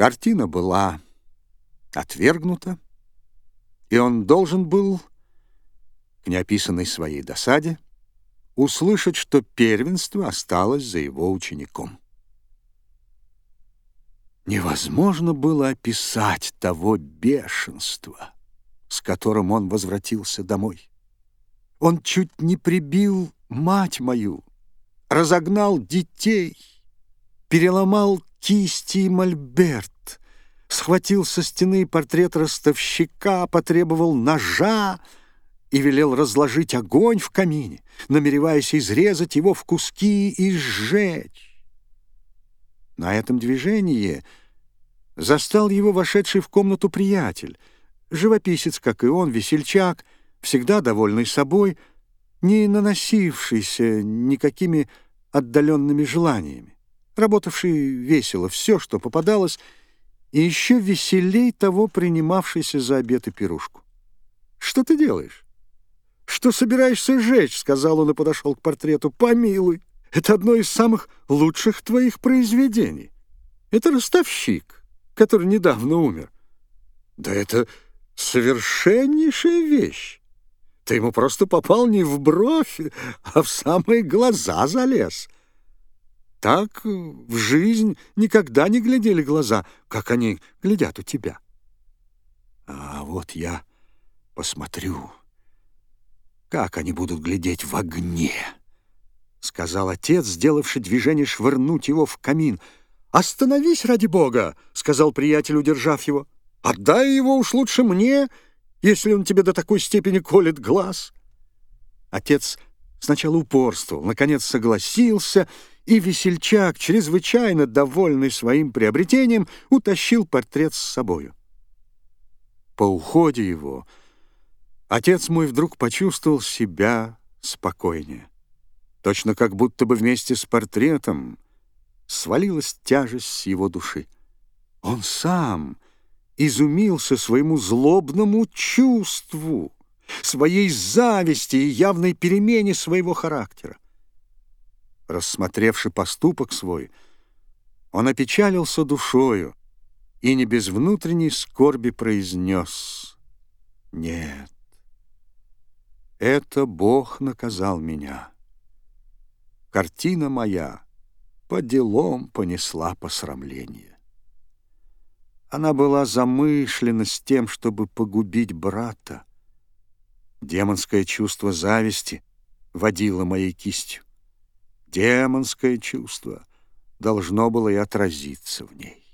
Картина была отвергнута, и он должен был, к неописанной своей досаде, услышать, что первенство осталось за его учеником. Невозможно было описать того бешенства, с которым он возвратился домой. Он чуть не прибил мать мою, разогнал детей, переломал кисти и мольберт, схватил со стены портрет ростовщика, потребовал ножа и велел разложить огонь в камине, намереваясь изрезать его в куски и сжечь. На этом движении застал его вошедший в комнату приятель, живописец, как и он, весельчак, всегда довольный собой, не наносившийся никакими отдаленными желаниями работавший весело все, что попадалось, и еще веселей того принимавшийся за обед и пирушку. «Что ты делаешь?» «Что собираешься сжечь?» — сказал он и подошел к портрету. «Помилуй, это одно из самых лучших твоих произведений. Это ростовщик, который недавно умер. Да это совершеннейшая вещь. Ты ему просто попал не в бровь, а в самые глаза залез». Так в жизнь никогда не глядели глаза, как они глядят у тебя. А вот я посмотрю, как они будут глядеть в огне, — сказал отец, сделавший движение швырнуть его в камин. «Остановись, ради бога!» — сказал приятель, удержав его. «Отдай его уж лучше мне, если он тебе до такой степени колет глаз». Отец сначала упорствовал, наконец согласился — и весельчак, чрезвычайно довольный своим приобретением, утащил портрет с собою. По уходе его отец мой вдруг почувствовал себя спокойнее. Точно как будто бы вместе с портретом свалилась тяжесть с его души. Он сам изумился своему злобному чувству, своей зависти и явной перемене своего характера. Рассмотревши поступок свой, он опечалился душою и не без внутренней скорби произнес «Нет, это Бог наказал меня. Картина моя по делам понесла посрамление. Она была замышлена с тем, чтобы погубить брата. Демонское чувство зависти водило моей кистью демонское чувство должно было и отразиться в ней.